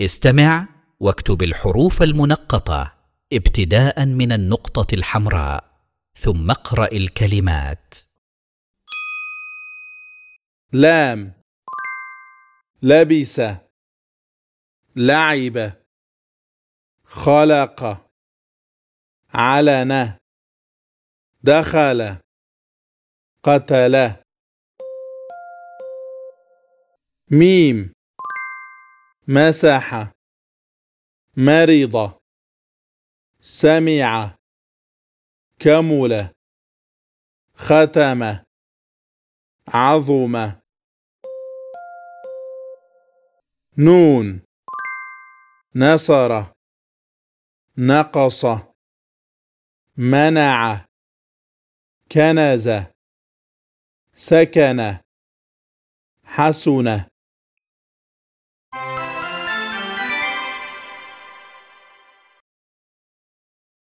استمع واكتب الحروف المنقطة ابتداء من النقطة الحمراء ثم اقرأ الكلمات. لام. لبس. لعب. خلق. علن. دخل. قتل. ميم. مسح مرض سمع كمل ختم عظم. نون نصر نقص منع كنز سكن حسن.